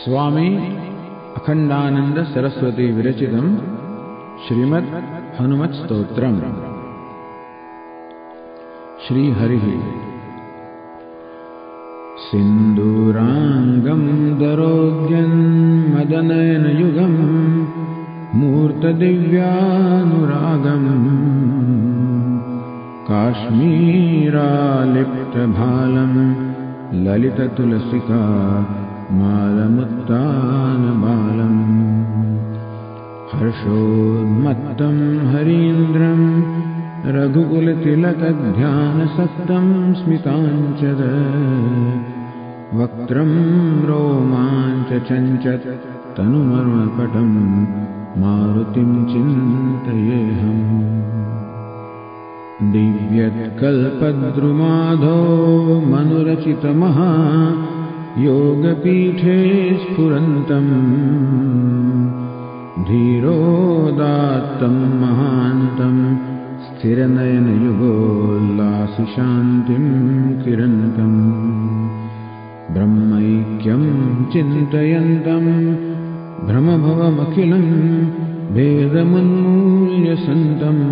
स्वामी अखण्डानन्दसरस्वती विरचितम् श्रीमद् हनुमत्स्तोत्रम् श्रीहरिः। सिन्दूराङ्गम् दरोग्यन्मदनयनयुगम् मूर्तदिव्यानुरागम् काश्मीरालिप्तभालम् ललिततुलसिका मालमुत्तानबालम् हर्षोन्मत्तम् हरीन्द्रम् रघुकुलतिलकध्यानसक्तम् स्मिताञ्चद वक्त्रम् रोमाञ्च चञ्चत् तनुमरुणपटम् मारुतिम् चिन्तयेऽहम् दिव्यत्कल्पद्रुमाधो मनुरचितमहा योगपीठे स्फुरन्तम् धीरोदात्तम् महान्तम् स्थिरनयनयुगोल्लासिशान्तिम् किरन्तम् ब्रह्मैक्यम् चिन्तयन्तम् भ्रमभवमखिलम् भेदमुन्मूल्यसन्तम्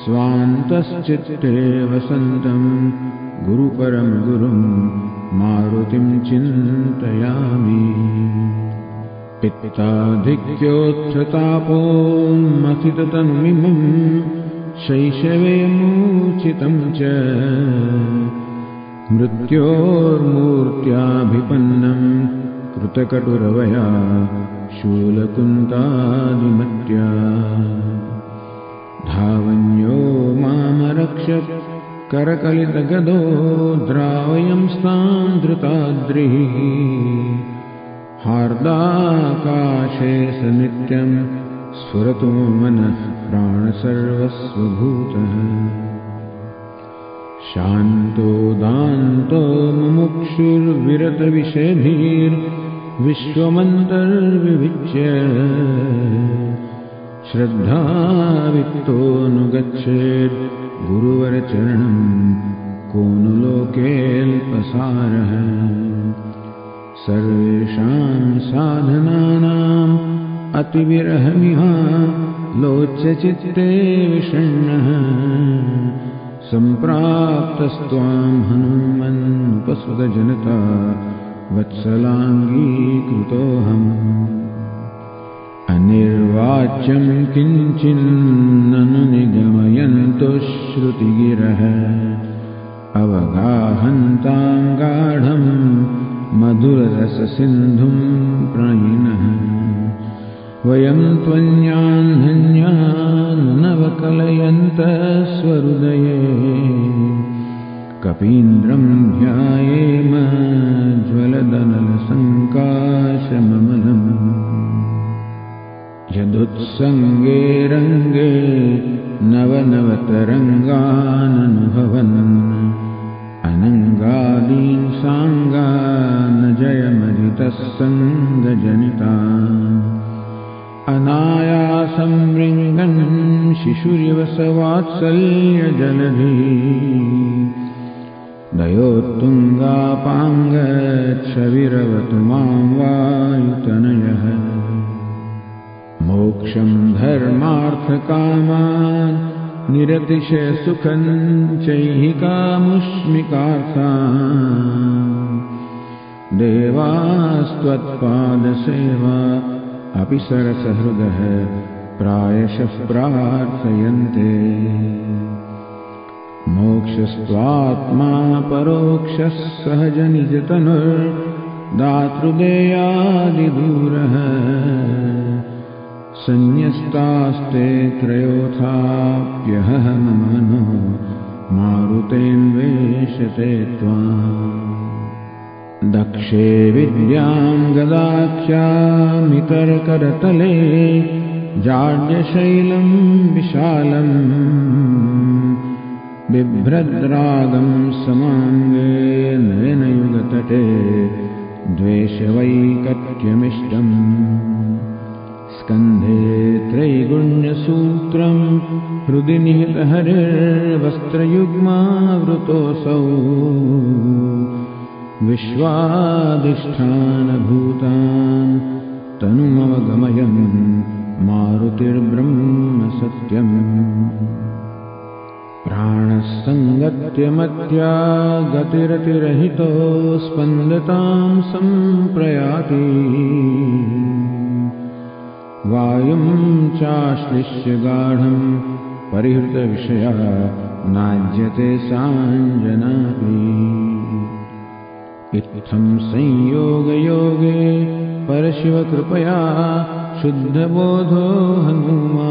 स्वान्तश्चित्ते वसन्तम् गुरुपरमगुरुम् मारुतिम् चिन्तयामि। पित्ताधिक्योत्थतापोन्मथिततनुमिमम् शैशवे मूचितम् च। मृत्योर्मूर्त्याभिपन्नम् कृतकटुरवया शूलकुन्तादिमत्या। धावन्यो मामरक्षत् करकलितगदो द्रावयंस्ताम् धृताद्रिः हार्दाकाशे स नित्यम् स्फुरतु मनः प्राणसर्वस्वभूतः। शान्तो दान्तो मुमुक्षुर्विरतविषेधीर्विश्वमन्तर्विविच्य श्रद्धावित्तोऽनुगच्छेत् गुरुवरचरणम् को नु लोकेऽल्पसारः सर्वेषाम् साधनानाम् अतिविरहमिहा लोच्यचित्ते विषण्णः। सम्प्राप्तस्त्वाम् हनुमन्नुपसुतजनता वत्सलाङ्गीकृतोऽहम् अनिर्वाच्यम् किञ्चिन्ननु निगमयन्तु श्रुतिगिरः अवगाहन्ताम् गाढम् मधुररससिन्धुम् प्रणयिनः वयम् त्वन्यान्धन्यान्नवकलयन्तः स्वहृदये। कपीन्द्रम् ध्यायेम ज्वलदनलसङ्काशममलम् यदुत्सङ्गे रङ्गे नवनवतरङ्गाननुभवन्। अनङ्गादीन् साङ्गान जयमरितः सङ्गजनिता अनायासं मृङ्गन् शिशुरिव स वात्सल्यजलधि दयोत्तुङ्गापाङ्गच्छविरवतु मां वायुतनयः मोक्षम् धर्मार्थकामान् निरतिशयसुखम् चैहिकामुष्मिकार्था देवास्त्वत्पादसेवा अपि सरसहृदः प्रायशः प्रार्थयन्ते। मोक्षस्त्वात्मा परोक्षः सहजनिजतनुर्दातृदेयादिदूरः सन्न्यस्तास्ते त्रयोथाप्यहह मम मनो मारुतेन्वेषते त्वाम्। दक्षे विद्याम् गदाख्यामितरकरतले जाड्यशैलम् विशालम्। बिभ्रद्रागम् समाङ्गे नयनयुगतटे द्वेषवैकट्यमिष्टम् स्कन्धे त्रैगुण्यसूत्रम् हृदि निहितहरिर्वस्त्रयुग्मावृतोऽसौ विश्वाधिष्ठानभूतान् तनुमवगमयन् मारुतिर्ब्रह्म सत्यम् प्राणः सङ्गत्यमत्या गतिरतिरहितो स्पन्दताम् सम्प्रयाति वायुम् चाश्लिष्य गाढम् परिहृतविषया नाज्यते साञ्जनापि इत्थम् संयोगयोगे परशिवकृपया शुद्धबोधो हनुमा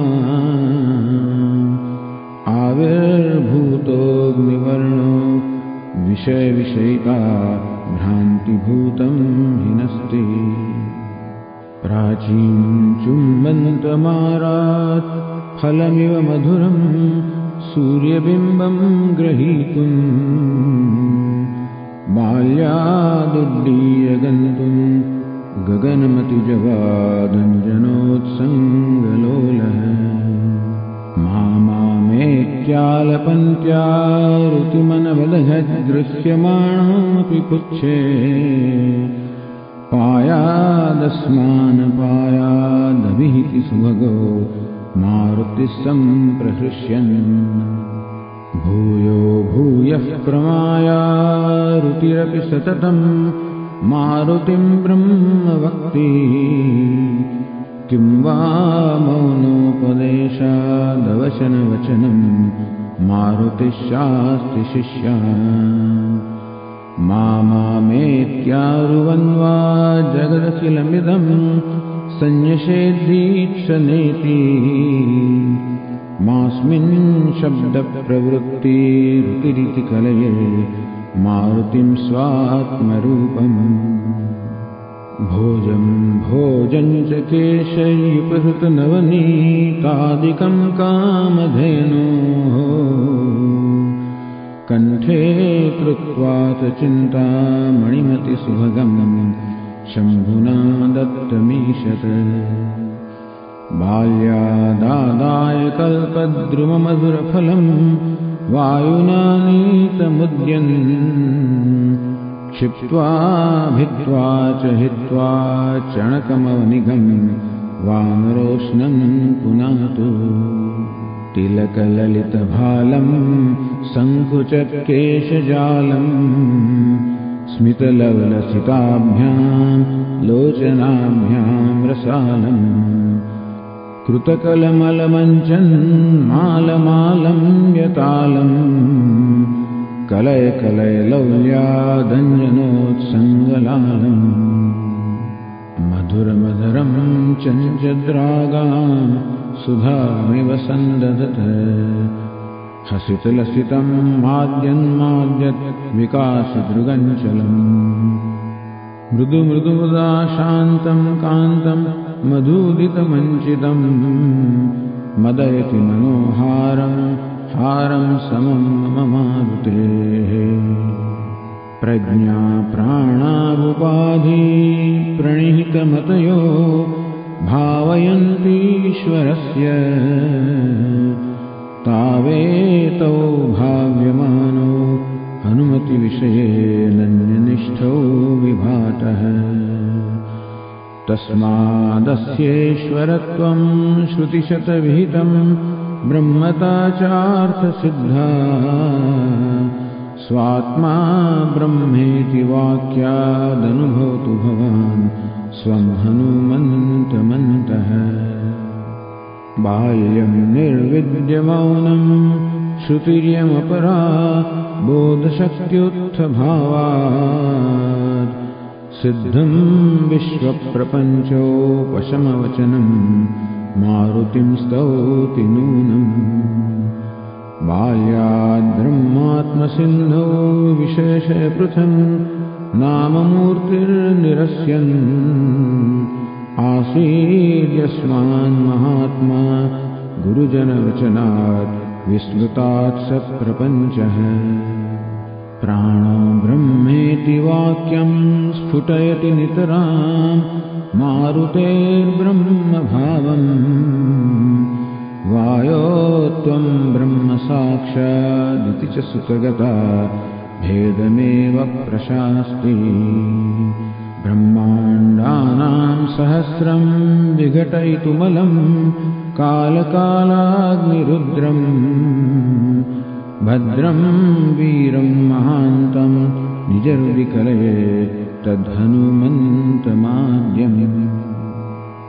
आविर्भूतोऽग्निवर्णो विषयविषयिता भ्रान्तिभूतम् हिनस्ति प्राचीम् चुम्बन्तमारात् फलमिव मधुरम् सूर्यबिम्बम् ग्रहीतुम्। बाल्यादुड्डीय गन्तुम् गगनमतिजवादञ्जनोत्सङ्गलोलः मामामेत्यालपन्त्यारुतिमनवदघदृश्यमाणापि पुच्छे पायादस्मानपायादभिहिति सुभगो मारुतिः सम्प्रहृष्यन्। भूयो भूयः प्रमायारुतिरपि सततम् मारुतिम् ब्रह्मवक्ति किं वा मौनोपदेशादवचनवचनम् मारुतिः शास्ति शिष्या मामेत्यारुवन्वा जगदखिलमिदम् सन्न्यषेद्धीक्षनेति मास्मिन् शब्दप्रवृत्तिरुतिरिति कलये मारुतिम् स्वात्मरूपम्। भोजम् भोजम् च केशयुपहृतनवनीतादिकम् कामधेनोः कण्ठे कृत्वा च चिन्तामणिमतिसुभगम् शम्भुना दत्तमीशत् बाल्यादादाय वायुना नीतमुद्यन् क्षिप्त्वा भित्त्वा च हित्वा चणकमवनिगम् वानरोष्णम् पुनातु तिलकललितभालम् सङ्कुचकेशजालम् स्मितलवलसिताभ्याम् लोचनाभ्याम् रसालम्। कृतकलमलमञ्चन् मालमालम् यतालम्। मधुरमधुरम् चञ्चद्रागाम् सुधामिव सन्ददत् हसितलसितम् माद्यन्माद्यत् विकासदृगञ्चलम्। मृदु मृदुमुदा शान्तम् कान्तम् मधुदितमञ्चितम्। मदयति मनोहारम् हारम् समम् मम मारुतेः। प्रज्ञा प्राणावुपाधि प्रणिहितमतयो भावयन्तीश्वरस्य तावेतौ भाव्यमानो हनुमतिविषये नन्यनिष्ठौ विभातः। तस्मादस्येश्वरत्वम् श्रुतिशतविहितम् ब्रह्मता चार्थसिद्धा। स्वात्मा ब्रह्मेति वाक्यादनुभवतु भवान् स्वम् हनुमन्तमन्तः बाल्यम् निर्विद्यमौनम् श्रुतिर्यमपरा बोधशक्त्युत्थभावात्। सिद्धम् विश्वप्रपञ्चोपशमवचनम् मारुतिम् स्तौति नूनम् बाल्याद्ब्रह्मात्मसिन्धौ विशेषपृथम् नाममूर्तिर्निरस्यन्। आसीद्यस्मान्महात्मा गुरुजनवचनात् विस्मृतात् सप्रपञ्चः प्राणो ब्रह्मेति वाक्यम् स्फुटयति नितराम् मारुतेर्ब्रह्मभावम्। वायो त्वम् ब्रह्म साक्षादिति च सुतगता भेदमेव प्रशास्ति ब्रह्माण्डानां सहस्रम् विघटयितुमलम् कालकालाग्निरुद्रम्। भद्रम् वीरम् महान्तम् निजर्विकलये तद्धनुमन्तमाद्यम्।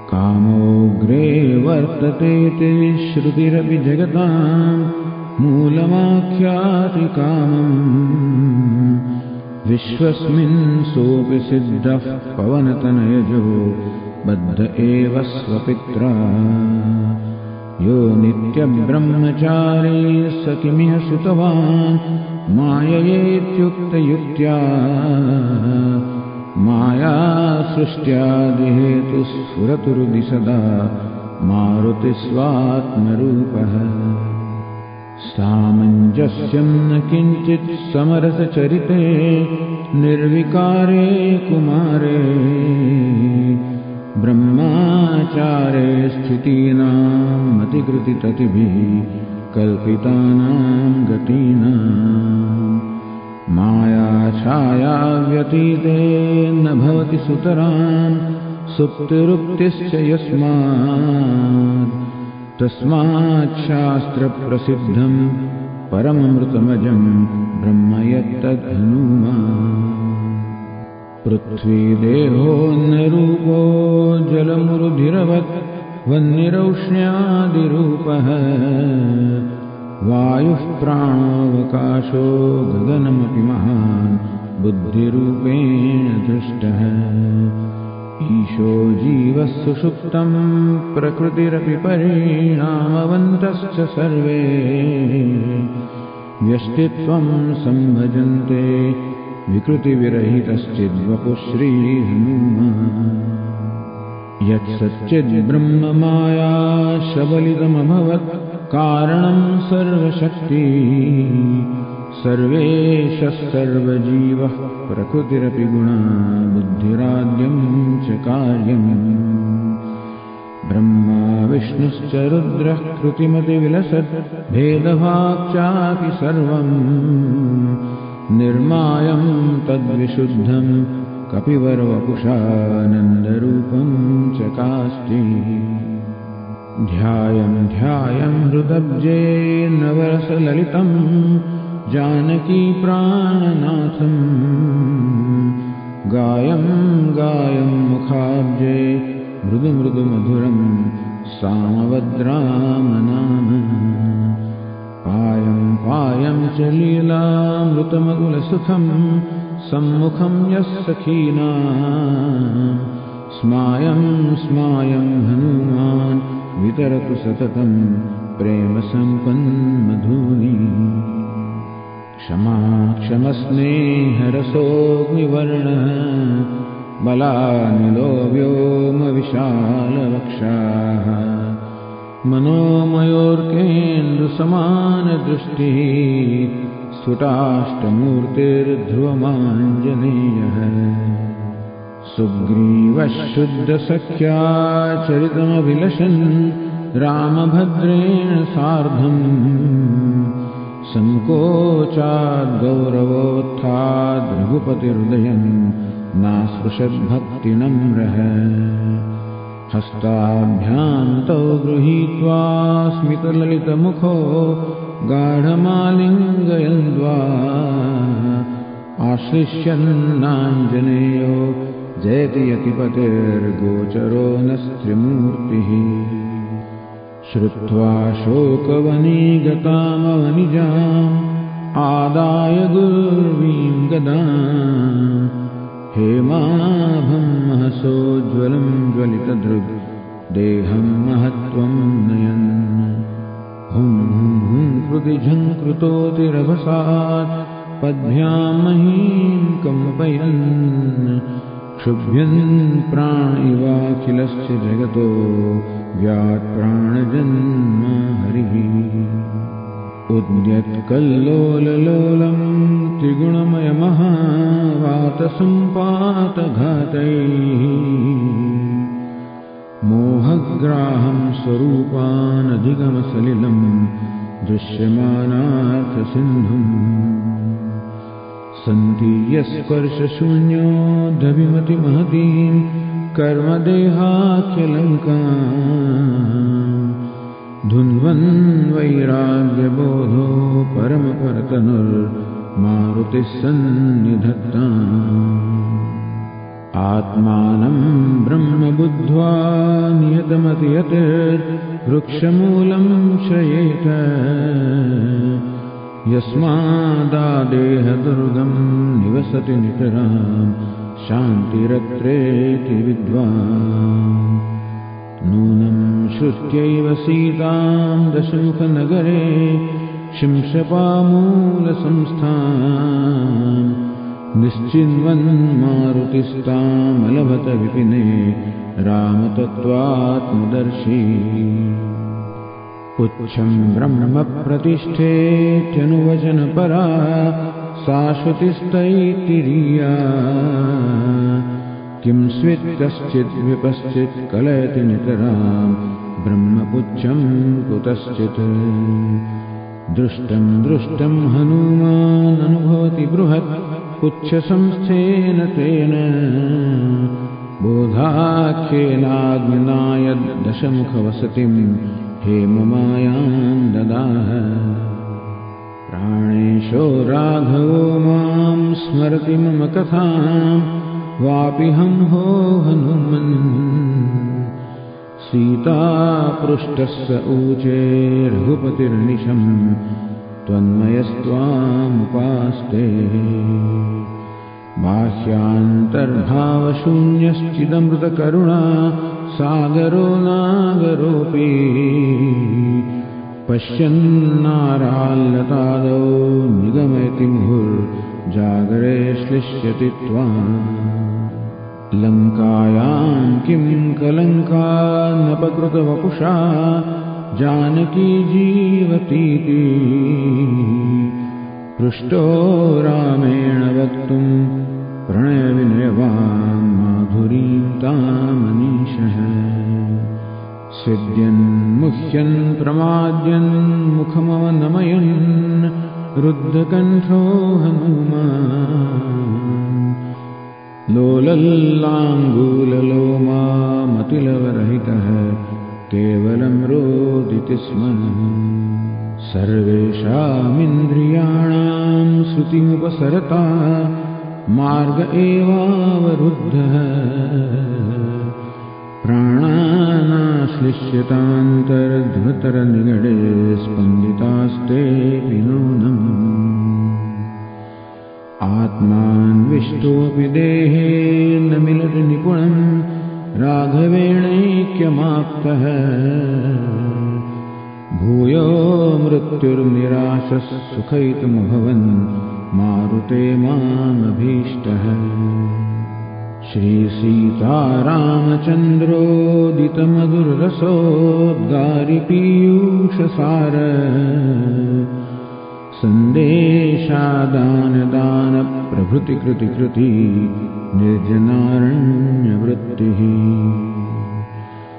कामोऽग्रे वर्ततेति श्रुतिरपि जगताम् मूलमाख्यातिकामम् विश्वस्मिन् सोऽपि सिद्धः पवनतनयजो बद्ध एव स्वपित्रा। यो नित्यब्रह्मचारी स किमिह सुतवान् माययेत्युक्तयुक्त्या। माया सृष्ट्यादिहेतुस्फुरतुरुदि सदा मारुतिस्वात्मरूपः सामञ्जस्यम् न किञ्चित् समरसचरिते निर्विकारे कुमारे। ब्रह्माचारे स्थितीनाम् मतिकृतिततिभिः कल्पितानाम् गतीनाम् मायाछायाव्यतीते न भवति सुतराम् सुप्तिरुक्तिश्च यस्मात् तस्माच्छास्त्रप्रसिद्धम् परममृतमजम् ब्रह्म यत्तद्धनुमा पृथ्वीदेहोन्नरूपो जलमुरुधिरवत् वह्निरौष्ण्यादिरूपः। वायुः प्राणोऽवकाशो गगनमपि महान् बुद्धिरूपेण दृष्टः ईशो जीवः सुषुप्तम् प्रकृतिरपि परिणामवन्तश्च सर्वे। व्यष्टित्वम् सम्भजन्ते विकृतिविरहितश्चिद्वपुः श्रीहनुमा यत्सच्चिद्ब्रह्ममाया शबलितमभवत् कारणम् सर्वशक्ति सर्वेशः सर्वजीवः प्रकृतिरपि गुणा बुद्धिराद्यम् च कार्यम्। ब्रह्मा विष्णुश्च रुद्रः कृतिमतिविलसत् भेदभाक्चापि सर्वम्। निर्मायम् तद्विशुद्धम् कपिवरवपुषानन्दरूपम् च कास्ति ध्यायम् ध्यायम् हृदब्जे नवरसललितम् जानकी प्राणनाथम्। गायम् गायम् मुखाब्जे मृदुमृदुमधुरम् सामवद्रामनाम पायम् पायम् च लीलामृतमकुलसुखम् सम्मुखम् यः सखीना। स्मायम् स्मायम् हनुमान् वितरतु सततम् प्रेमसम्पन्मधूनि क्षमा क्षमस्नेहरसोऽग्निवर्णः बलानिलो व्योमविशालवक्षाः मनोमयोर्केन्दुसमानदृष्टिः स्फुटाष्टमूर्तिर्ध्रुवमाञ्जनेयः सुग्रीवः शुद्धसख्याचरितमभिलषन् रामभद्रेण सार्धम् सङ्कोचाद्गौरवोत्थाद्रघुपतिहृदयम् नास्पृशद्भक्तिनम्रः हस्ताभ्याम् तौ गृहीत्वा स्मितललितमुखो गाढमालिङ्गयन्द्वा आश्लिष्यन्नाञ्जनेयो जयति यतिपतिर्गोचरो न स्त्रिमूर्तिः श्रुत्वा शोकवनीगतामवनिजाम् आदाय गुर्वीम् गदा हेमाभम् महसोज्ज्वलम् ज्वलितदृग् देहम् महत्त्वम् नयन्। हुं हुं हुं कृति झङ्कृतोतिरभसात् पद्भ्याम् महीम् कम्पयन्। क्षुभ्यन् प्राण इवाखिलश्च जगतो व्यात्प्राणजन्म हरिः उद्यत्कल्लोललोलम् त्रिगुणमयमहावातसम्पातघातैः। मोहग्राहम् स्वरूपानधिगमसलिलम् दृश्यमानार्थसिन्धुम्। सन्ति यस्पर्शशून्योऽधभिमतिमहतीम् कर्मदेहाख्यलङ्का धुन्वन् वैराग्यबोधो परमपरतनुर्मारुतिः सन्निधत्ता आत्मानम् ब्रह्म बुद्ध्वा नियतमति यत् वृक्षमूलम् श्रयेत। यस्मादादेहदुर्गम् निवसति नितराम् शान्तिरत्रेति विद्वान्। नूनम् श्रुत्यैव सीताम् दशमुखनगरे शिंशपामूलसंस्था निश्चिन्वन्मारुतिस्तामलभत विपिने रामतत्त्वात्मदर्शी। पुच्छम् ब्रह्मप्रतिष्ठेत्यनुवचनपरा शाश्वतिस्तैतिरीया किं स्वित्कश्चिद्विपश्चित् कलयति नितराम् ब्रह्मपुच्छम् कुतश्चित्। दृष्टम् दृष्टम् हनूमाननुभवति बृहत् पुच्छसंस्थेन तेन। बोधाख्येनाग्निनायद्दशमुखवसतिम् हेममायाम् ददाह प्राणेशो राघवो माम् स्मरति मम कथाम्। वापि हंहो हनुमन्। सीतापृष्टस्य ऊचे रघुपतिर्निशम् त्वन्मयस्त्वामुपास्ते। बाह्यान्तर्भावशून्यश्चिदमृतकरुणा सागरो नागरोऽपि पश्यन्नाराल्लतादौ निगमयति मुहुर्जागरे श्लिष्यति त्वाम् लङ्कायाम् किम् कलङ्का नपकृतवपुषा जानकी जीवतीति। पृष्टो रामेण वक्तुम् प्रणयविनयवान् माधुरीम् तामनीशः सिद्ध्यन्मुह्यन् प्रमाद्यन् मुखमवनमयन् रुद्धकण्ठो हनुमान्। लोलल्लाङ्गूललोमामतिलवरहितः केवलम् रोदिति स्म सर्वेषामिन्द्रियाणाम् श्रुतिमुपसरता मार्ग एवावरुद्धः प्राणानाश्लिष्यतान्तर्धृतरनिगडे स्पन्दितास्तेऽपि नूनम् आत्मान्विष्टोऽपि देहे न मिलति निपुणम् राघवेणैक्यमाप्तः। भूयो मृत्युर्निराशः सुखैतमभवन् मारुते मामभीष्टः श्रीसीतारामचन्द्रोदितमधुररसोद्गारिपीयूषसार सन्देशादानदानप्रभृतिकृतिकृति निर्जनारण्यवृत्तिः।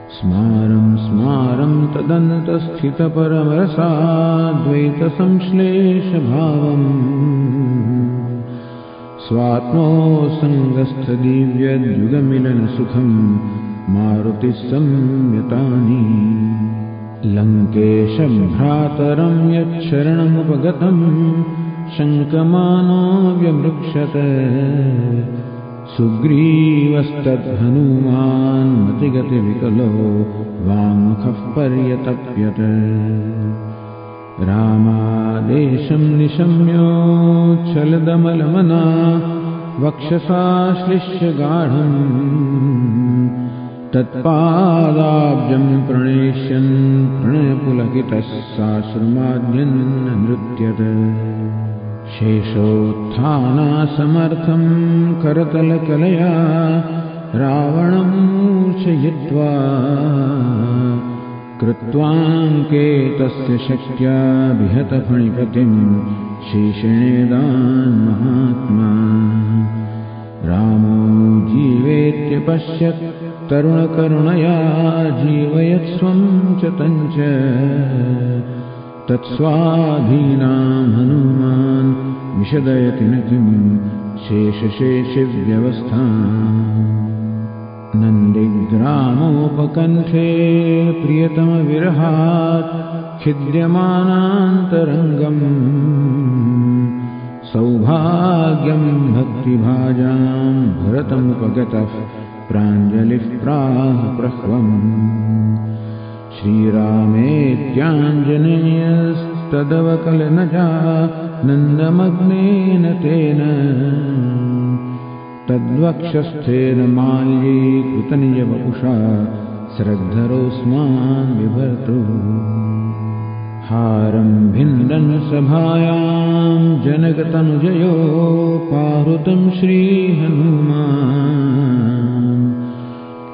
स्मारम् स्मारम् तदन्तस्थितपरमरसाद्वैतसंश्लेषभावम् स्वात्मोऽसङ्गस्थदिव्यद्युगमिलनसुखम् मारुतिः संयतानि। लङ्केशभ्रातरम् यच्छरणमुपगतम् शङ्कमानो व्यमृक्षत सुग्रीवस्तद्हनूमान्मतिगतिविकलो वाङ्मुखः पर्यतप्यत रामादेशम् निशम्योच्छलदमलमना वक्षसाश्लिष्य गाढम् तत्पादाब्जम् प्रणेष्यन् प्रणयपुलकितः साश्रुमाद्यन्न नृत्यत। शेषोत्थानासमर्थम् करतलकलया रावणम् मूर्छयित्वा कृत्वाङ्के तस्य शक्त्या विहतफणिपतिम् शेषिणेदान्महात्मा रामो जीवेत्यपश्यत् तरुणकरुणया जीवयत्स्वम् च तञ्च। तत्स्वाधीनाम् हनुमान् विशदयति न किम् शेषशेषव्यवस्था नन्दिग्रामोपकण्ठे प्रियतमविरहात् खिद्यमानान्तरङ्गम् सौभाग्यम् भक्तिभाजाम् भरतमुपगतः प्राञ्जलिः प्राहप्रह्वम् श्रीरामेत्याञ्जनेयस्तदवकलनजा नन्दमग्नेन तेन तद्वक्षस्थेन माल्यीकृतनिजवपुषा श्रद्धरोऽस्मान् बिभर्तु हारम् भिन्दन् सभायाम् जनकतनुजयो पाहृतम् श्रीहनुमान्।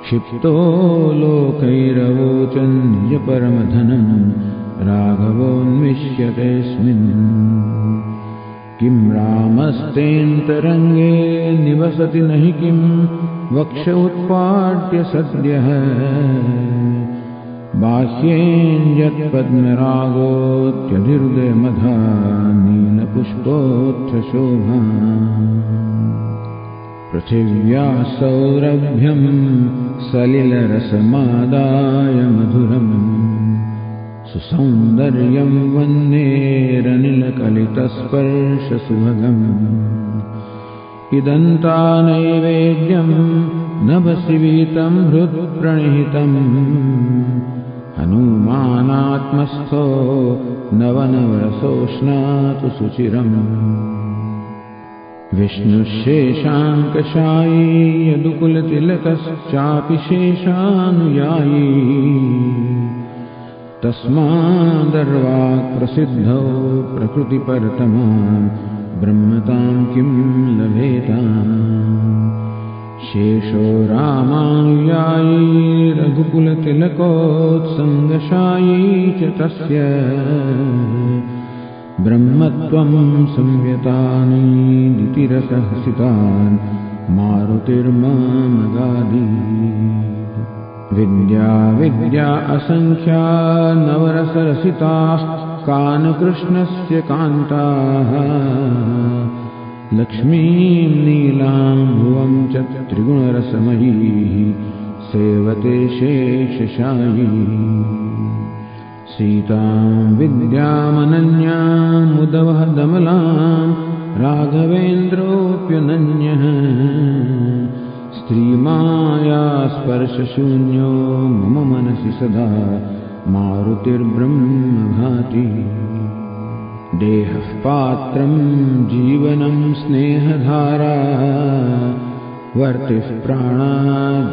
क्षिप्तो लोकैरवोचन् निजपरमधनम् राघवोन्विष्यतेऽस्मिन् किम् रामस्तेऽन्तरङ्गे निवसति न हि किम् वक्ष उत्पाट्य सद्यः बाह्येऽन्यत्पद्मरागोत्यधिहृदयमधा नीलपुष्पोत्थशोभा पृथिव्या सौरभ्यम् सलिलरसमादाय मधुरम् सुसौन्दर्यम् वन्नेरनिलकलितस्पर्शसुभगम् इदन्तानैवेद्यम् नभसिवीतम् हृत्प्रणिहितम् हनुमानात्मस्थो नवनवरसोष्णातु सुचिरम्। विष्णुशेषाङ्कशायी यदुकुलतिलकश्चापि शेषानुयायी तस्मादर्वाक्प्रसिद्धौ प्रकृतिपरतमा ब्रह्मताम् किम् लभेताम् शेषो रामानुयायी रघुकुलतिलकोत्सङ्गशायी च तस्य। ब्रह्मत्वम् संयतानि दितिरसहसितान् मारुतिर्मामगादी विद्या विद्या असङ्ख्या नवरसरसिताः कानकृष्णस्य कान्ताः। लक्ष्मीम् नीलाम् भुवम् च त्रिगुणरसमयीः सेवते शेषशायी। सीताम् विद्यामनन्यामुदवहदमलाम् राघवेन्द्रोऽप्यनन्यः स्त्रीमाया स्पर्शशून्यो मम मनसि सदा मारुतिर्ब्रह्म भाति देहः पात्रम् जीवनम् स्नेहधारा वर्तिः प्राणा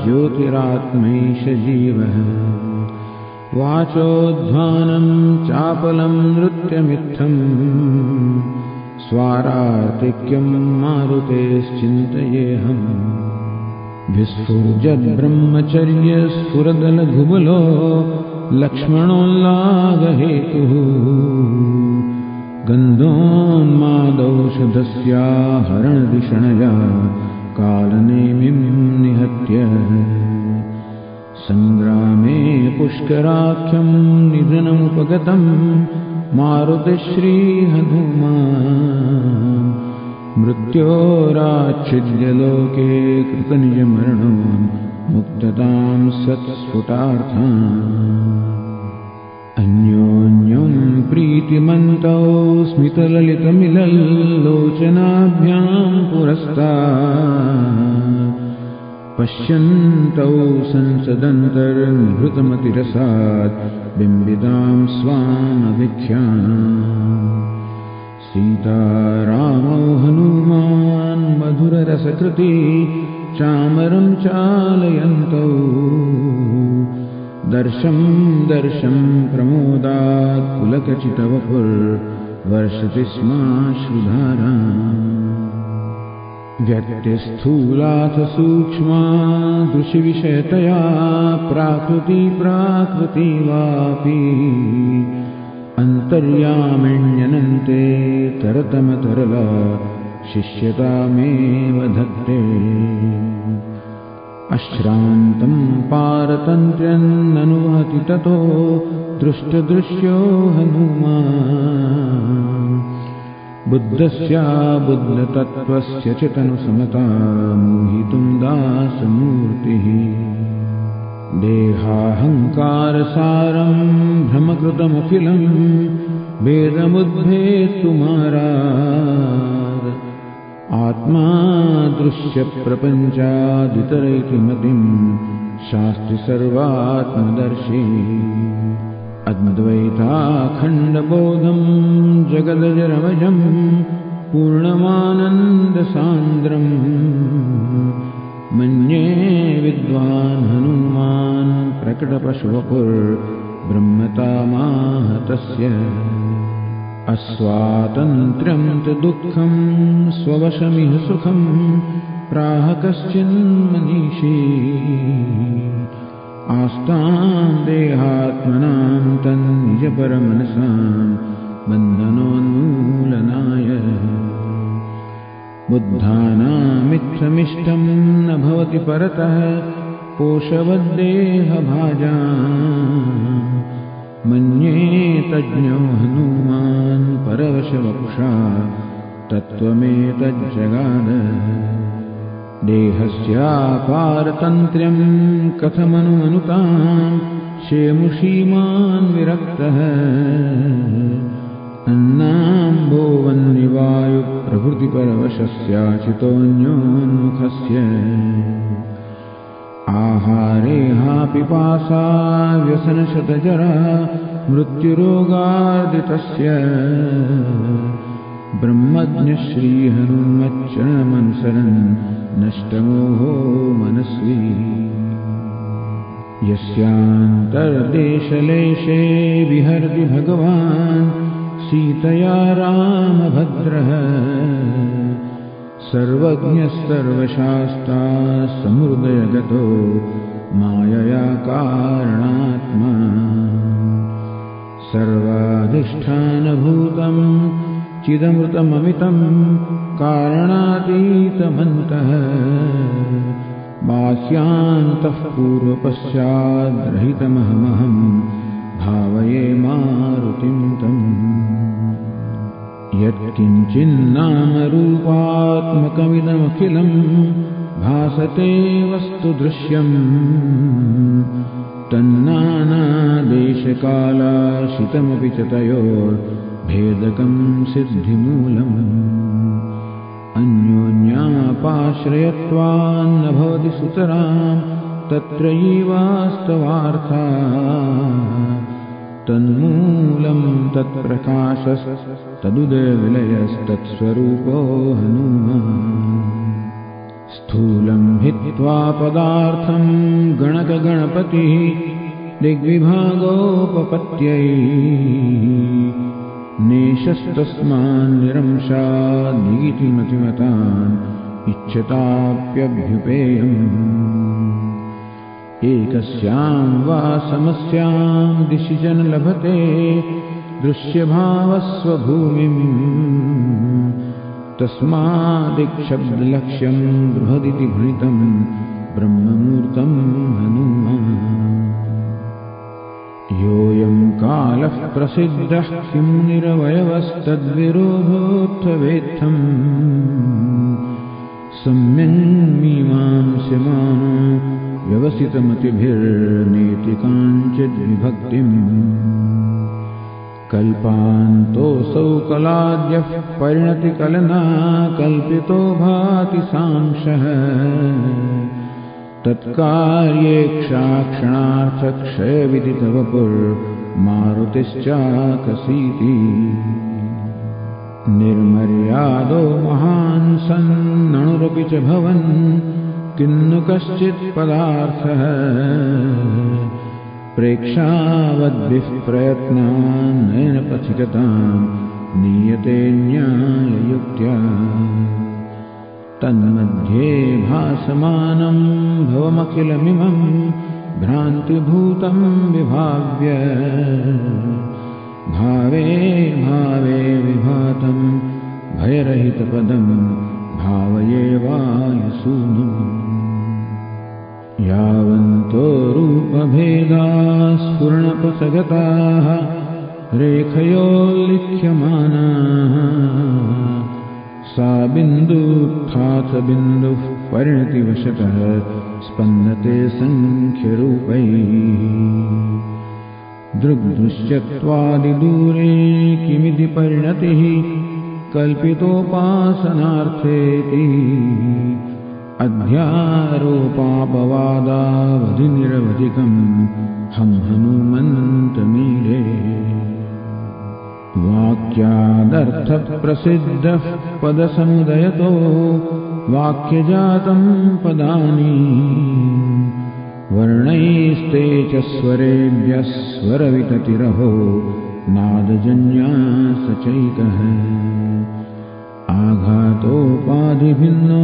ज्योतिरात्मैष जीवः। वाचोध्वानम् चापलम् नृत्यमित्थम् स्वारार्तिक्यम् मारुतेश्चिन्तयेऽहम् विस्फुर्जद्ब्रह्मचर्यस्फुरदलघुबलो लक्ष्मणोल्लागहेतुः गन्धोन्मादौषधस्या हरणदिषणया कालनेमिम् निहत्य सङ्ग्रामे पुष्कराख्यम् निधनमुपगतम् मारुतिश्रीहनुमा मृत्योराच्छिद्यलोके कृतनिजमरणोन् मुक्तताम् सत्स्फुटार्था अन्योन्यम् प्रीतिमन्तौ स्मितललितमिलल्लोचनाभ्याम् पुरस्ता पश्यन्तौ संसदन्तर्निभृतमतिरसात् बिम्बिताम् स्वामभिख्या सीतारामौ हनुमान् मधुररसकृति चामरम् चालयन्तौ। दर्शम् दर्शम् प्रमोदात् पुलकचितवपुर्वर्षति स्माश्रुधारा व्यक्तिस्थूलाथ सूक्ष्मा दृशिविषयतया प्राकृति प्राकृति वापि अन्तर्यामिण्यनन्ते तरतमतरला शिष्यतामेव धत्ते। अश्रान्तम् पारतन्त्र्यन्ननुवहति ततो दृष्टदृश्यो हनुमा। बुद्धस्याबुद्धतत्त्वस्य च तनुसमता मोहितुम् दासमूर्तिः देहाहङ्कारसारम् भ्रमकृतमखिलम् वेदमुद्भेतुमाराद आत्मा दृश्यप्रपञ्चादितरैति मतिम् शास्ति सर्वात्मदर्शी अद्वैताखण्डबोधम् जगदजरमजम् पूर्णमानन्दसान्द्रम् मन्ये विद्वान् हनुमान् प्रकटपशुवपुर्ब्रह्मतामाहतस्य। अस्वातन्त्र्यम् तु दुःखम् स्ववशमिह सुखम् प्राह कश्चिन्मनीषी आस्ताम् देहात्मनाम् तन्निजपरमनसाम् बन्धनोन्मूलनाय बुद्धानामित्थमिष्टम् न भवति परतः पोषवद्देहभाजा। मन्ये तज्ञो हनूमान् परवशवपुषा तत्त्वमेतज्जगाद। देहस्यापारतन्त्र्यम् कथमनुमनुताम् शेमुषीमान् विरक्तः अन्नाम्बोवन्निवायुप्रभृतिपरवशस्याचितोऽन्योन्मुखस्य आहारेहा पिपासा व्यसनशतजरा मृत्युरोगार्दितस्य ब्रह्मज्ञश्रीहनुमच्चरणमनुसरन् नष्टमोहो मनस्वी यस्यान्तर्देशलेशे विहरति भगवान् सीतया रामभद्रः। सर्वज्ञः सर्वशास्ता समृदयगतो मायया कारणात्मा। सर्वाधिष्ठानभूतम् चिदमृतममितम् कारणातीतमन्तः। बास्यान्तः पूर्वपश्चाद्रहितमहमहम् भावये मारुतिम् तम् यत्किञ्चिन्नामरूपात्मकमिदमखिलम् भासते वस्तुदृश्यम्। तन्नानादेशकालाशितमपि च तयोर्भेदकम् सिद्धिमूलम्। अन्योन्यापाश्रयत्वान्न भवति सुतराम् तत्रैवास्तवार्था। तन्मूलम् तत्प्रकाशस्तदुदयविलयस्तत्स्वरूपो हनुमान्। स्थूलम् हित्वा पदार्थम् गणकगणपतिः दिग्विभागोपपत्यै नेशस्तस्मान्निरंशान्निगितिमतिमतान् इच्छताप्यभ्युपेयम्। एकस्याम् वा समस्याम् दिशि च न लभते दृश्यभावस्वभूमिम् तस्मादिक्षब्दलक्ष्यम् बृहदिति भृतम् ब्रह्ममूर्तम् योऽयम् कालः प्रसिद्धः किम् निरवयवस्तद्विरोधोत्थवेत्थम्। सम्यङ्मीमांस्यमानो व्यवसितमतिभिर्नेति काञ्चिद्विभक्तिम् कल्पान्तोऽसौ कलाद्यः परिणतिकलना कल्पितो भाति सांशः। तत्कार्येक्षाक्षणार्थक्षयविदितवपुर्मारुतिश्चाकसीति निर्मर्यादो महान् सन्नणुरपि च भवन् किन्नु कश्चित्पदार्थः प्रेक्षावद्भिः प्रयत्नान्नयन पथिगताम् नीयते न्याययुक्त्या। तन्मध्ये भासमानम् भवमखिलमिमम् भ्रान्तिभूतम् विभाव्य। भावे भावे विभातम् भयरहितपदम् भावये वायुसूनुम् यावन्तो रूपभेदाः स्फुरणपसगताः रेखयोल्लिख्यमाना। सा बिन्दुत्थाथ बिन्दुः परिणतिवशतः स्पन्दते सङ्ख्यरूपैः। दृग्दृश्यत्वादिदूरे किमिति परिणतिः कल्पितोपासनार्थेति अध्यारोपापवादावधिनिरवधिकम् हं हनुमन्तमीरे। वाक्यादर्थप्रसिद्धः पदसमुदयतो वाक्यजातम् पदानि। वर्णैस्ते च स्वरेभ्यः स्वरविततिरहो नादजन्यासचैकः आघातोपाधिभिन्नो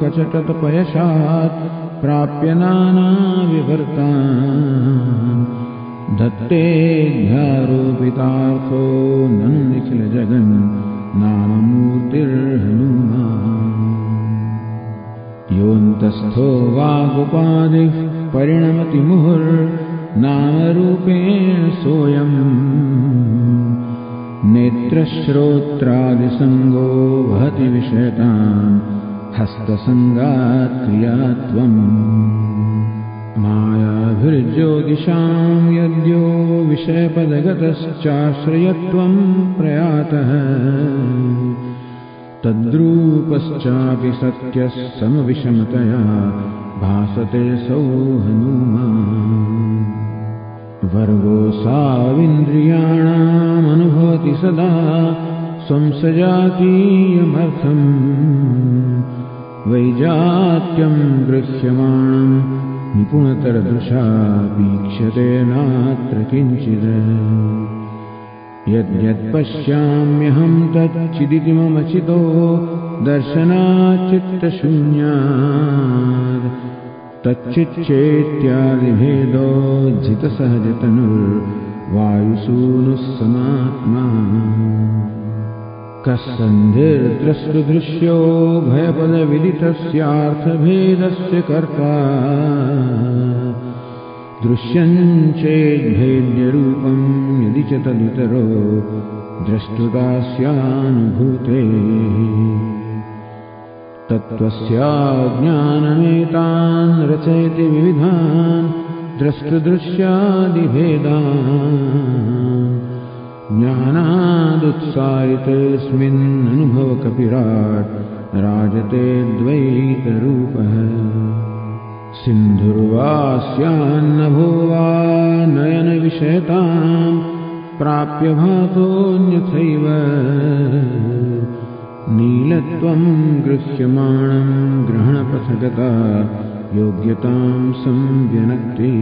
कचटतपयशात् प्राप्य नानाविवर्ता दत्तेऽध्यारोपितार्थो ननु निखिलजगन् नाममूर्तिर्हनुमा योऽन्तस्थो वागुपादिः परिणमति मुहुर्नामरूपेण सोऽयम् नेत्रश्रोत्रादिसङ्गो वहति विषयताम् हस्तसङ्गात्क्रियात्वम् मायाभिर्ज्योतिषाम् यद्यो विषयपदगतश्चाश्रयत्वम् प्रयातः। तद्रूपश्चापि सत्यः समविषमतया भासते सौ हनुमा वर्गोऽसाविन्द्रियाणामनुभवति सदा स्वं सजातीयमर्थम् वैजात्यम् गृह्यमाणम् निपुणतरदृशा वीक्ष्यते नात्र किञ्चित् यद्यत्पश्याम्यहं तच्चिदिति मम चितो दर्शनाच्चित्तशून्यात् तच्चिच्चेत्यादिभेदोज्झितसहजतनुर्वायुसूनुः समात्मा कः सन्धिर्द्रष्टुदृश्यो भयपदविदितस्यार्थभेदस्य कर्ता। दृश्यम् चेद्भेद्यरूपम् यदि च तदितरो द्रष्टुतास्यानुभूते तत्त्वस्याज्ञानमेतान् रचयति विविधान् द्रष्टुदृश्यादिभेदान् ज्ञानादुत्सारितेऽस्मिन्ननुभवकपिराट् राजते द्वैतरूपः। सिन्धुर्वास्यान्नभो वा नयनविषयताम् प्राप्य भातोऽन्यथैव नीलत्वम् गृह्यमाणम् ग्रहणपथगता योग्यताम् संव्यनक्ति।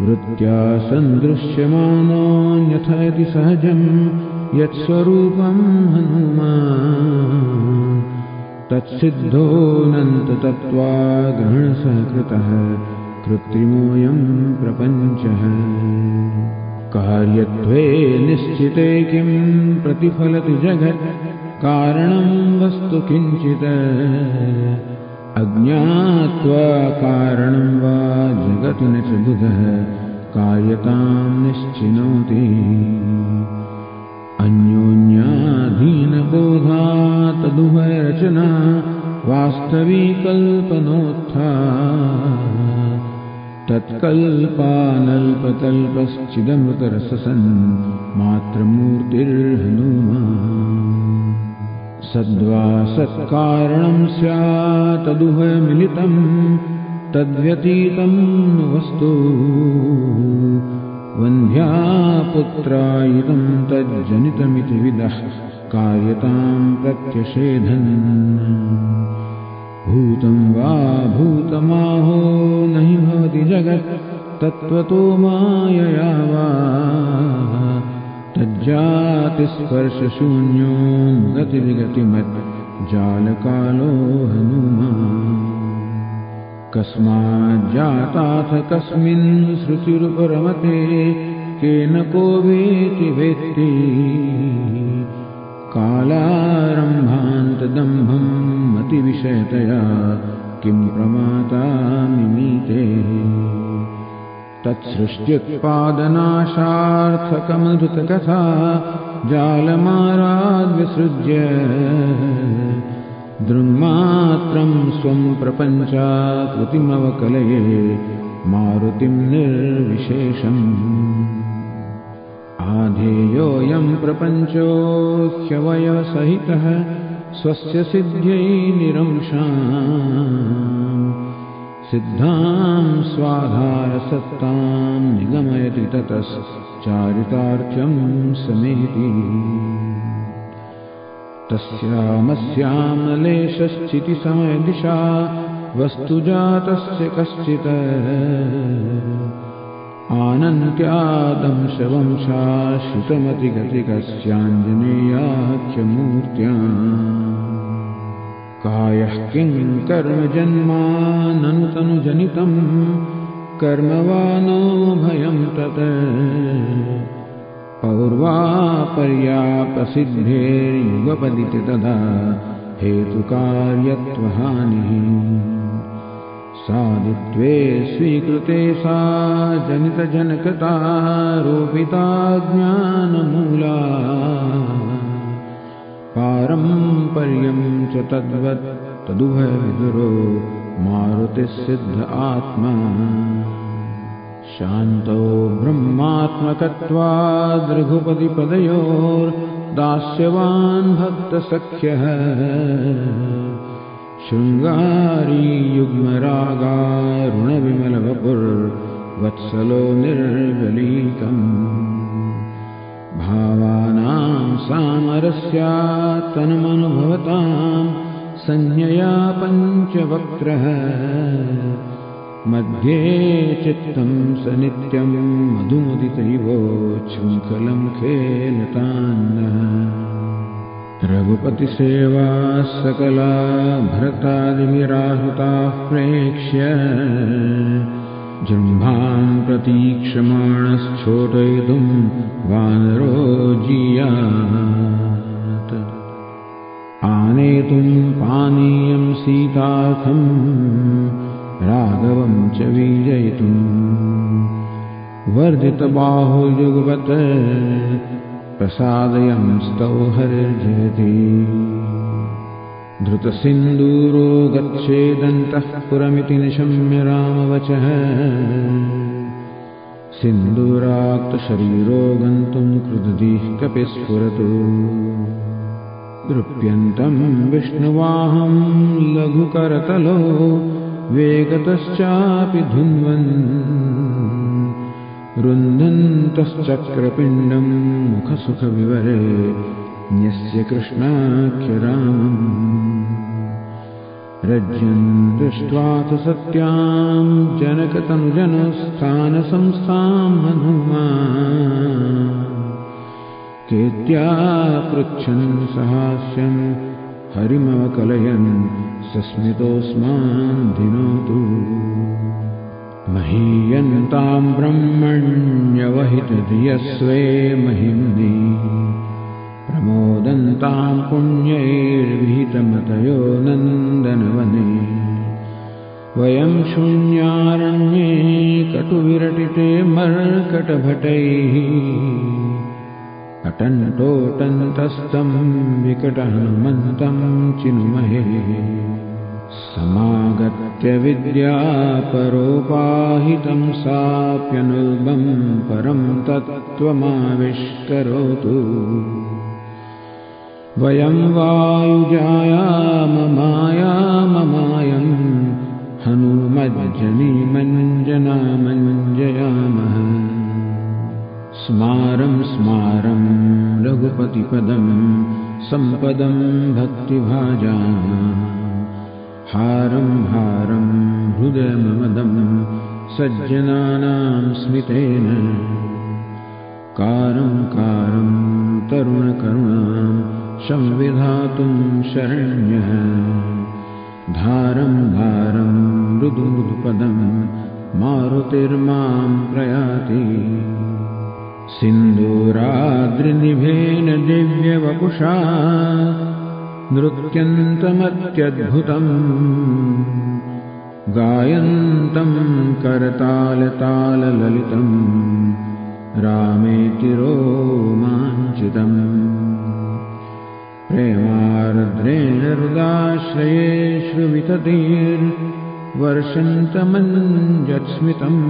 वृत्त्या सन्दृश्यमानोऽन्यथ इति सहजम् यत्स्वरूपम् हनुमा तत्सिद्धोऽनन्ततत्त्वाग्रहणसहकृतः कृत्रिमोऽयम् प्रपञ्चः कार्यत्वे निश्चिते किम् प्रतिफलति जगत्? कारणम् वस्तु किञ्चित्। अज्ञात्वा कारणम् वा जगति न च बुधः कार्यताम् निश्चिनोति। अन्योन्याधीनबोधा तदुभयरचना वास्तवीकल्पनोत्था तत्कल्पानल्पतल्पश्चिदमृतरससन् मात्रमूर्तिर्हनुमा सद्वा सत्कारणम् स्यात्तदुभयमिलितम् तद्व्यतीतम् वस्तु। वन्ध्या पुत्रा इदम् तज्जनितमिति विदः कार्यताम् प्रत्यषेधन् भूतम् वा भूतमाहो न हि भवति जगत् तत्त्वतो मायया वा। तज्जातिस्पर्शशून्यो गतिविगतिमत् जालकालो हनुमा। कस्माज्जाताथ कस्मिन् श्रुतिरुपरमते केन को वेति वेत्ति कालारम्भान्तदम्भम् मतिविषयतया किम् प्रमाता मिमीते तत्सृष्ट्युत्पादनाशार्थकमधुतकथा जालमाराद्विसृज्य दृङ्मात्रम् स्वम् प्रपञ्चाकृतिमवकलये मारुतिम् निर्विशेषम् आधेयोऽयम् प्रपञ्चो ह्यवयवसहितः स्वस्य सिद्ध्यै निरंशा सिद्धाम् स्वाधारसत्ताम् निगमयति ततश्चारितार्थ्यम् समेति। तस्यामस्यामलेशश्चितिसमयदिशा वस्तु जातस्य कश्चित् आनन्त्यादंशवंशाश्रितमतिगतिकस्याञ्जनेयाख्यमूर्त्या कायः किम् कर्म जन्माननु तनुजनितम् कर्म वा नो भयम् तत् पौर्वापर्याप्रसिद्धेर्युगपदिति तदा हेतुकार्यत्वहानिः सादित्वे स्वीकृते सा जनितजनकृतारोपिता ज्ञानमूला। पारम्पर्यम् च तद्वत् तदुभयविदुरो मारुतिसिद्ध आत्मा। शान्तौ ब्रह्मात्मकत्वाद्रघुपतिपदयोर्दास्यवान् भक्तसख्यः शृङ्गारीयुग्मरागारुणविमलवपुर्वत्सलो निर्गलीकम् भावानाम् सामरस्यात्तनमनुभवताम् संज्ञया पञ्चवक्त्रः। मध्ये चित्तम् स नित्यम् मधुमुदितैवोच्छृङ्खलम् खेलतान्नः रघुपतिसेवा सकला भरतादिमिराहृताः प्रेक्ष्य जृम्भाम् प्रतीक्षमाणश्चोटयितुम् वानरो जीयात् आनेतुम् पानीयम् सीतार्थम् राघवम् च वीजयितुम् वर्धितबाहुयुगवत् प्रसादयंस्तौ हरिर्जयति धृतसिन्दूरो गच्छेदन्तः पुरमिति निशम्य रामवचः। सिन्दूराक्तशरीरो गन्तुम् कृदधिः कपि स्फुरतु दृप्यन्तम् विष्णुवाहम् लघुकरतलो वेगतश्चापि धुन्वन् रुन्धन्तश्चक्रपिण्डम् मुखसुखविवरे न्यस्य कृष्णाख्यरामम्। रज्यन् दृष्ट्वाथ सत्याम् जनकतनुजनस्थानसंस्थाम् हनुमा केत्या पृच्छन् सहास्यम् हरिमवकलयन् सस्मितोऽस्मान् धिनोतु महीयन्ताम् ब्रह्मण्यवहितधियस्वे महिम्नि। प्रमोदन्ताम् पुण्यैर्विहितमतयो नन्दनवने। वयम् शून्यारण्ये कटुविरटिते मर्कटभटैः। अटन्तोटन्तस्तम् विकटहनुमन्तम् चिनुमहे समागत्य विद्यापरोपाहितम् साप्यनुल्बम् परम् तत्त्वमाविष्करोतु वयम् वायुजायाममायाममायम् हनुमज्जनीमञ्जनामञ्जयामः। स्मारम् स्मारम् रघुपतिपदम् सम्पदम् भक्तिभाजा हारम् हारम् हृदयममदम् सज्जनानाम् स्मितेन। कारम् कारम् तरुणकरुणाम् संविधातुम् शरण्यः। धारम् धारम् मृदु मृदुपदम् मारुतिर्माम् प्रयाति। सिन्दूराद्रिनिभेन दिव्यवपुषा नृत्यन्तमत्यद्भुतम्। गायन्तम् करतालताललितम् रामेतिरोमाञ्चितम्। प्रेमार्द्रेण हृदाश्रये श्रुविततीर्वर्षन्तमञ्जत्स्मितम्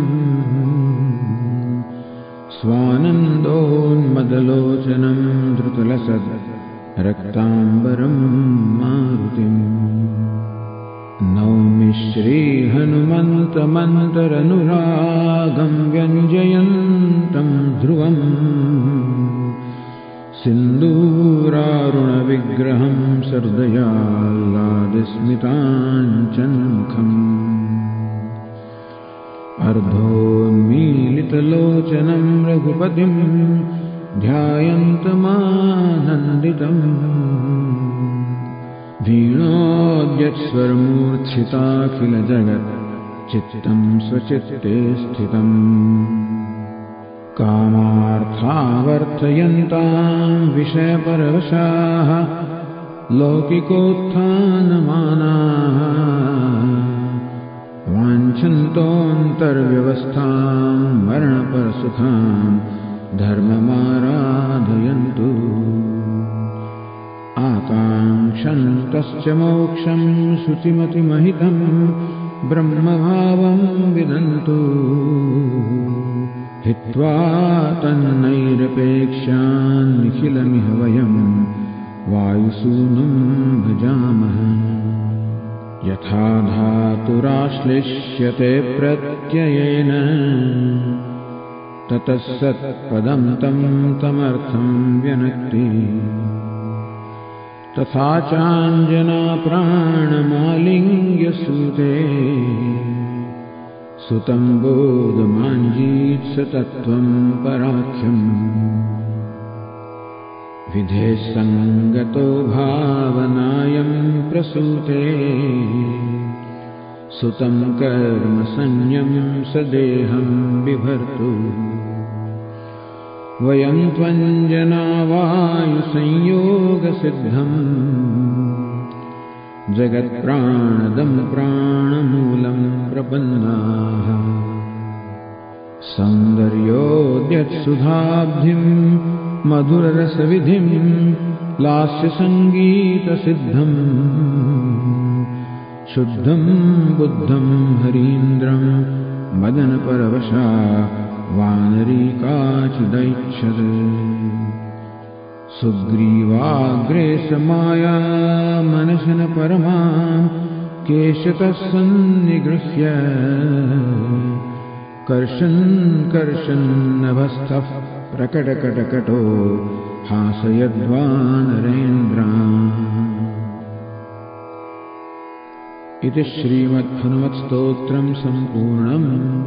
स्वानन्दोन्मदलोचनम् धृतलसद् रक्ताम्बरम् मारुतिम्। नौमि श्रीहनुमन्तमन्तरनुरागम् व्यञ्जयन्तम् ध्रुवम्। सिन्दूरारुणविग्रहम् सर्दयाल्लादिस्मिताञ्चन्मुखम् अर्धोन्मीलितलोचनम् रघुपतिम् ध्यायन्तमानन्दितम्। वीणोद्यत्स्वरमूर्च्छिताखिलजगत् चित्तम् स्वचित्ते स्थितम्। कामार्थावर्तयन्ताम् विषयपरवशाः लौकिकोत्थानमानाः। वाञ्छन्तोऽन्तर्व्यवस्थाम् मरणपरसुखाम् धर्ममाराधयन्तु। आकाङ्क्षन्तश्च मोक्षम् शुचिमतिमहितम् ब्रह्मभावम् विदन्तु। हित्वा तन्नैरपेक्षान्निखिलमिह वयम् वायुसूनुम् भजामः। यथा धातुराश्लिष्यते प्रत्ययेन ततः सत्पदम् तम् तमर्थम् व्यनक्ति। तथा चाञ्जना प्राणमालिङ्ग्यसूते। सुतम् बोधमाञ्जीत्स तत्त्वम् पराख्यम्। विधेः सङ्गतो भावनायम् प्रसूते। सुतम् कर्मसंज्ञम् स देहम् बिभर्तु वयम् त्वञ्जनावायुसंयोगसिद्धम्। जगत्प्राणदम् प्राणमूलम् प्रपन्नाः। सौन्दर्योद्यत्सुधाब्धिम् मधुररसविधिम् लास्यसङ्गीतसिद्धम्। शुद्धम् बुद्धम् हरीन्द्रम् मदनपरवशा वानरीकाचिदैच्छत्। सुग्रीवाग्रे समाया मनशनपरमा केशतः सन्निगृह्य। कर्षन् कर्षन्नभस्थः प्रकटकटकटो हासयद्वानरेन्द्रा इति श्रीमद्हनुमत्स्तोत्रम् सम्पूर्णम्